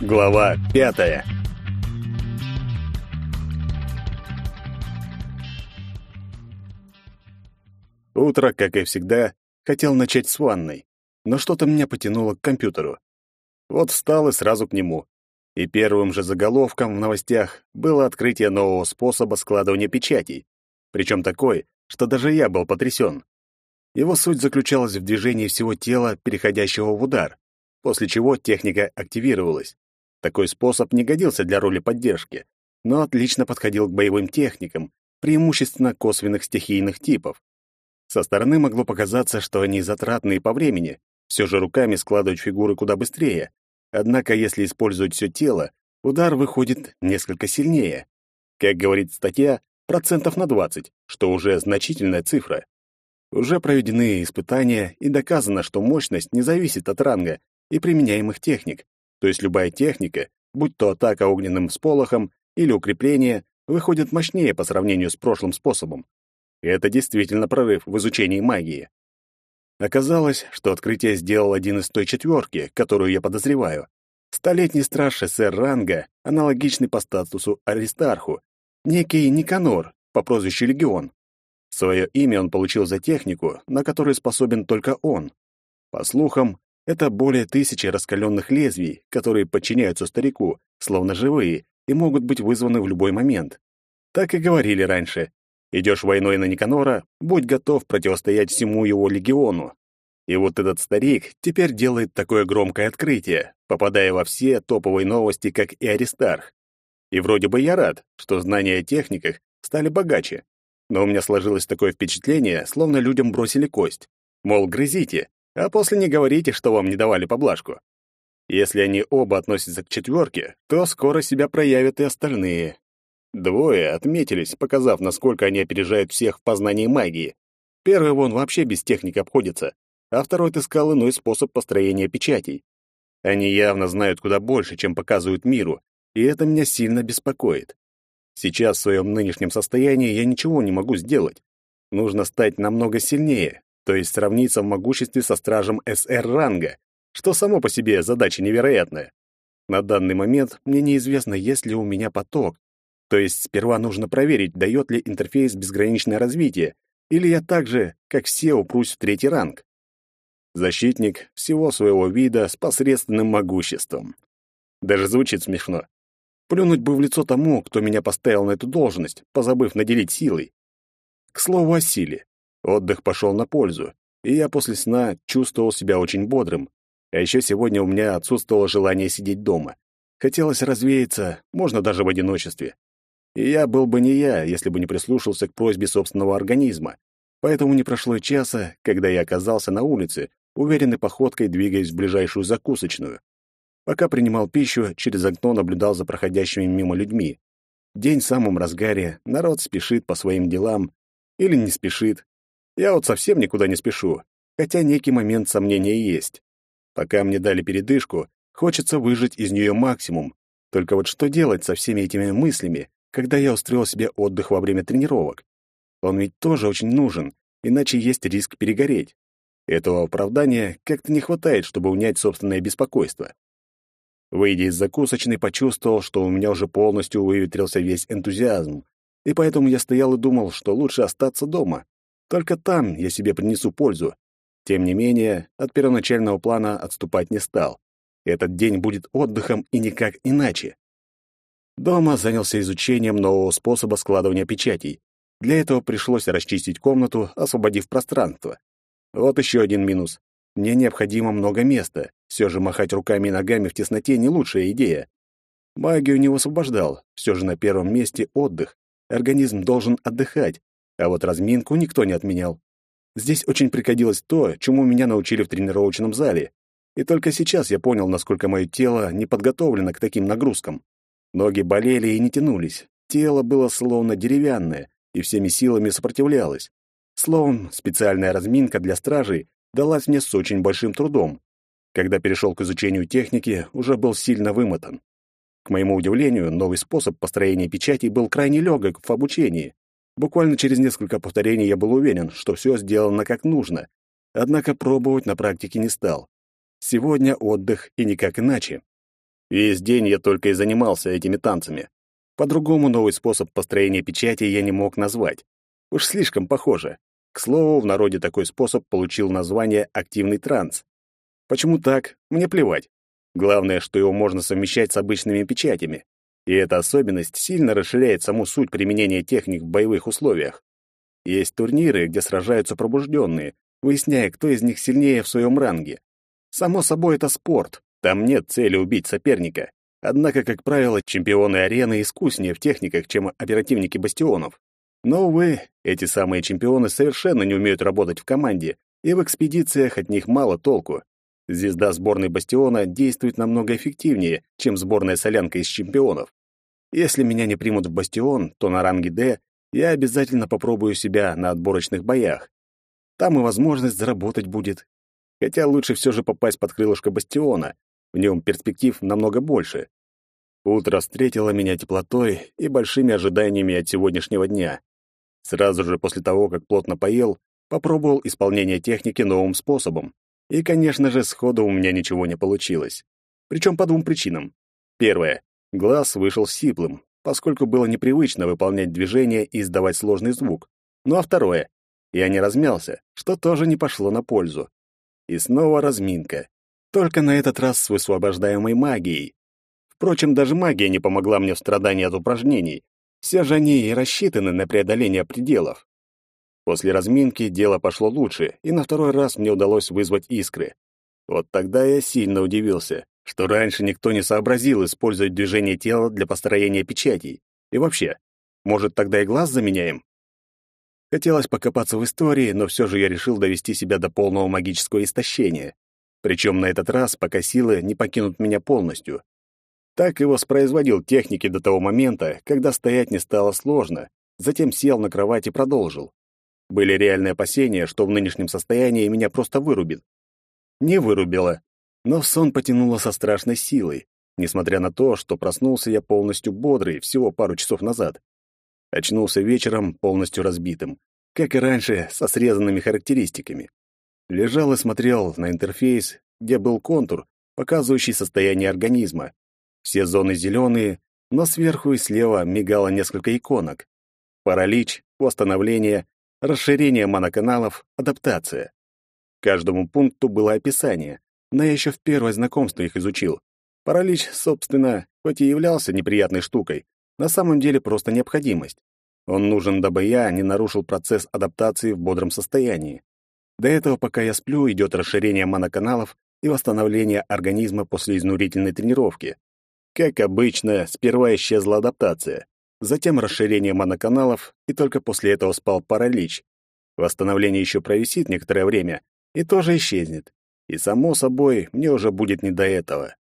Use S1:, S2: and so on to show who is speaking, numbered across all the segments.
S1: Глава пятая Утро, как и всегда, хотел начать с ванной, но что-то меня потянуло к компьютеру. Вот встал и сразу к нему. И первым же заголовком в новостях было открытие нового способа складывания печатей, причем такой, что даже я был потрясен. Его суть заключалась в движении всего тела, переходящего в удар, после чего техника активировалась. Такой способ не годился для роли поддержки, но отлично подходил к боевым техникам, преимущественно косвенных стихийных типов. Со стороны могло показаться, что они затратные по времени, все же руками складывать фигуры куда быстрее. Однако, если использовать все тело, удар выходит несколько сильнее. Как говорит статья, процентов на 20, что уже значительная цифра. Уже проведены испытания и доказано, что мощность не зависит от ранга и применяемых техник. То есть любая техника, будь то атака огненным сполохом или укрепление, выходит мощнее по сравнению с прошлым способом. Это действительно прорыв в изучении магии. Оказалось, что открытие сделал один из той четверки, которую я подозреваю. Столетний страж СССР ранга, аналогичный по статусу Аристарху, некий Никанор по прозвищу Легион. Свое имя он получил за технику, на которую способен только он. По слухам, это более тысячи раскаленных лезвий, которые подчиняются старику, словно живые, и могут быть вызваны в любой момент. Так и говорили раньше. Идешь войной на Никанора, будь готов противостоять всему его легиону. И вот этот старик теперь делает такое громкое открытие, попадая во все топовые новости, как и Аристарх. И вроде бы я рад, что знания о техниках стали богаче. Но у меня сложилось такое впечатление, словно людям бросили кость. Мол, грызите, а после не говорите, что вам не давали поблажку. Если они оба относятся к четверке, то скоро себя проявят и остальные. Двое отметились, показав, насколько они опережают всех в познании магии. Первый вон вообще без техник обходится, а второй отыскал иной способ построения печатей. Они явно знают куда больше, чем показывают миру, и это меня сильно беспокоит. Сейчас в своем нынешнем состоянии я ничего не могу сделать. Нужно стать намного сильнее, то есть сравниться в могуществе со стражем СР-ранга, что само по себе задача невероятная. На данный момент мне неизвестно, есть ли у меня поток, то есть сперва нужно проверить, дает ли интерфейс безграничное развитие, или я так же, как все, упрусь в третий ранг. Защитник всего своего вида с посредственным могуществом. Даже звучит смешно. Плюнуть бы в лицо тому, кто меня поставил на эту должность, позабыв наделить силой. К слову о силе. Отдых пошел на пользу, и я после сна чувствовал себя очень бодрым. А еще сегодня у меня отсутствовало желание сидеть дома. Хотелось развеяться, можно даже в одиночестве. И я был бы не я, если бы не прислушался к просьбе собственного организма. Поэтому не прошло и часа, когда я оказался на улице, уверенной походкой двигаясь в ближайшую закусочную. Пока принимал пищу, через окно наблюдал за проходящими мимо людьми. День в самом разгаре, народ спешит по своим делам или не спешит. Я вот совсем никуда не спешу, хотя некий момент сомнения есть. Пока мне дали передышку, хочется выжать из нее максимум. Только вот что делать со всеми этими мыслями, когда я устроил себе отдых во время тренировок? Он ведь тоже очень нужен, иначе есть риск перегореть. Этого оправдания как-то не хватает, чтобы унять собственное беспокойство. Выйдя из закусочной, почувствовал, что у меня уже полностью выветрился весь энтузиазм, и поэтому я стоял и думал, что лучше остаться дома. Только там я себе принесу пользу. Тем не менее, от первоначального плана отступать не стал. Этот день будет отдыхом и никак иначе. Дома занялся изучением нового способа складывания печатей. Для этого пришлось расчистить комнату, освободив пространство. Вот еще один минус. Мне необходимо много места. Все же махать руками и ногами в тесноте не лучшая идея. Магию не высвобождал. Все же на первом месте отдых. Организм должен отдыхать, а вот разминку никто не отменял. Здесь очень пригодилось то, чему меня научили в тренировочном зале. И только сейчас я понял, насколько мое тело не подготовлено к таким нагрузкам. Ноги болели и не тянулись. Тело было словно деревянное и всеми силами сопротивлялось. Словом, специальная разминка для стражей далась мне с очень большим трудом. Когда перешел к изучению техники, уже был сильно вымотан. К моему удивлению, новый способ построения печати был крайне легок в обучении. Буквально через несколько повторений я был уверен, что все сделано как нужно. Однако пробовать на практике не стал. Сегодня отдых и никак иначе. Весь день я только и занимался этими танцами. По-другому новый способ построения печати я не мог назвать. Уж слишком похоже. К слову, в народе такой способ получил название «активный транс». Почему так? Мне плевать. Главное, что его можно совмещать с обычными печатями. И эта особенность сильно расширяет саму суть применения техник в боевых условиях. Есть турниры, где сражаются пробужденные, выясняя, кто из них сильнее в своем ранге. Само собой, это спорт. Там нет цели убить соперника. Однако, как правило, чемпионы арены искуснее в техниках, чем оперативники бастионов. Но, увы, эти самые чемпионы совершенно не умеют работать в команде, и в экспедициях от них мало толку. Звезда сборной бастиона действует намного эффективнее, чем сборная солянка из чемпионов. Если меня не примут в бастион, то на ранге «Д» я обязательно попробую себя на отборочных боях. Там и возможность заработать будет. Хотя лучше все же попасть под крылышко бастиона, в нем перспектив намного больше. Утро встретило меня теплотой и большими ожиданиями от сегодняшнего дня. Сразу же после того, как плотно поел, попробовал исполнение техники новым способом. И, конечно же, сходу у меня ничего не получилось. Причем по двум причинам. Первое. Глаз вышел сиплым, поскольку было непривычно выполнять движение и издавать сложный звук. Ну а второе. Я не размялся, что тоже не пошло на пользу. И снова разминка. Только на этот раз с высвобождаемой магией. Впрочем, даже магия не помогла мне в страдании от упражнений. Все же они и рассчитаны на преодоление пределов. После разминки дело пошло лучше, и на второй раз мне удалось вызвать искры. Вот тогда я сильно удивился, что раньше никто не сообразил использовать движение тела для построения печатей. И вообще, может, тогда и глаз заменяем? Хотелось покопаться в истории, но все же я решил довести себя до полного магического истощения. Причем на этот раз, пока силы не покинут меня полностью. Так и воспроизводил техники до того момента, когда стоять не стало сложно, затем сел на кровать и продолжил. Были реальные опасения, что в нынешнем состоянии меня просто вырубит. Не вырубило, но в сон потянуло со страшной силой, несмотря на то, что проснулся я полностью бодрый всего пару часов назад. Очнулся вечером полностью разбитым, как и раньше, со срезанными характеристиками. Лежал и смотрел на интерфейс, где был контур, показывающий состояние организма. Все зоны зеленые, но сверху и слева мигало несколько иконок. Паралич, восстановление, расширение моноканалов, адаптация. Каждому пункту было описание, но я еще в первое знакомство их изучил. Паралич, собственно, хоть и являлся неприятной штукой, на самом деле просто необходимость. Он нужен, дабы я не нарушил процесс адаптации в бодром состоянии. До этого, пока я сплю, идет расширение моноканалов и восстановление организма после изнурительной тренировки. Как обычно, сперва исчезла адаптация, затем расширение моноканалов, и только после этого спал паралич. Восстановление еще провисит некоторое время и тоже исчезнет. И, само собой, мне уже будет не до этого.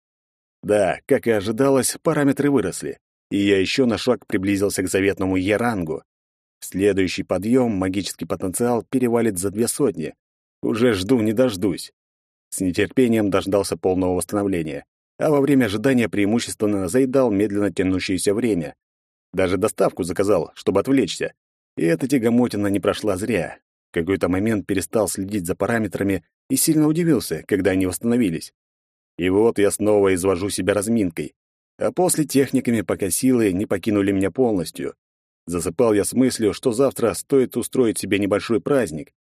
S1: Да, как и ожидалось, параметры выросли, и я еще на шаг приблизился к заветному Ярангу. Следующий подъем магический потенциал перевалит за две сотни, уже жду не дождусь. С нетерпением дождался полного восстановления, а во время ожидания преимущественно заедал медленно тянущееся время. Даже доставку заказал, чтобы отвлечься. И эта тягомотина не прошла зря. В какой-то момент перестал следить за параметрами и сильно удивился, когда они восстановились. И вот я снова извожу себя разминкой. А после техниками, пока силы не покинули меня полностью. Засыпал я с мыслью, что завтра стоит устроить себе небольшой праздник,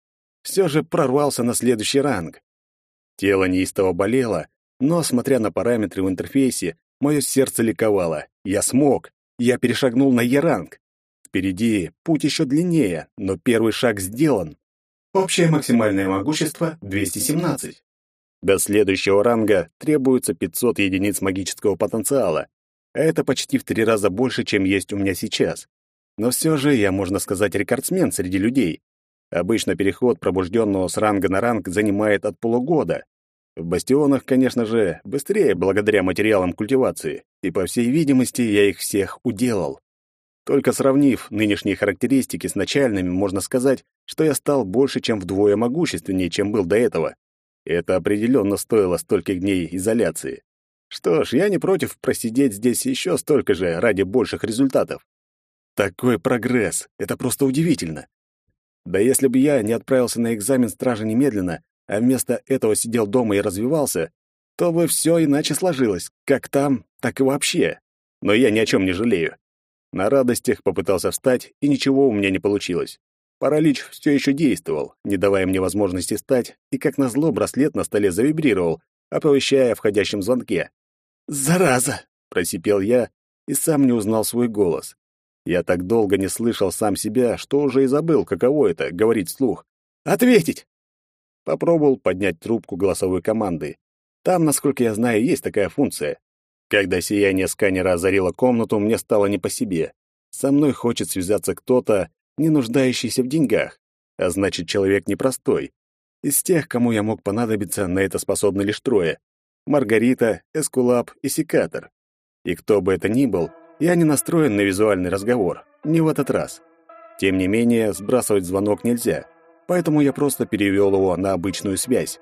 S1: все же прорвался на следующий ранг. Тело неистово болело, но, смотря на параметры в интерфейсе, мое сердце ликовало. Я смог. Я перешагнул на Е-ранг. Впереди путь еще длиннее, но первый шаг сделан. Общее максимальное могущество — 217. До следующего ранга требуется 500 единиц магического потенциала, а это почти в три раза больше, чем есть у меня сейчас. Но все же я, можно сказать, рекордсмен среди людей. Обычно переход пробужденного с ранга на ранг занимает от полугода. В бастионах, конечно же, быстрее благодаря материалам культивации, и, по всей видимости, я их всех уделал. Только сравнив нынешние характеристики с начальными, можно сказать, что я стал больше, чем вдвое могущественнее, чем был до этого. Это определенно стоило стольких дней изоляции. Что ж, я не против просидеть здесь еще столько же ради больших результатов. Такой прогресс! Это просто удивительно. Да если бы я не отправился на экзамен стражи немедленно, а вместо этого сидел дома и развивался, то бы все иначе сложилось, как там, так и вообще. Но я ни о чем не жалею. На радостях попытался встать, и ничего у меня не получилось. Паралич все еще действовал, не давая мне возможности встать, и как назло браслет на столе завибрировал, оповещая о входящем звонке. «Зараза!» — просипел я и сам не узнал свой голос. Я так долго не слышал сам себя, что уже и забыл, каково это — говорить вслух. «Ответить!» Попробовал поднять трубку голосовой команды. Там, насколько я знаю, есть такая функция. Когда сияние сканера озарило комнату, мне стало не по себе. Со мной хочет связаться кто-то, не нуждающийся в деньгах, а значит, человек непростой. Из тех, кому я мог понадобиться, на это способны лишь трое. Маргарита, Эскулап и Секатор. И кто бы это ни был, я не настроен на визуальный разговор, не в этот раз. Тем не менее, сбрасывать звонок нельзя, поэтому я просто перевел его на обычную связь.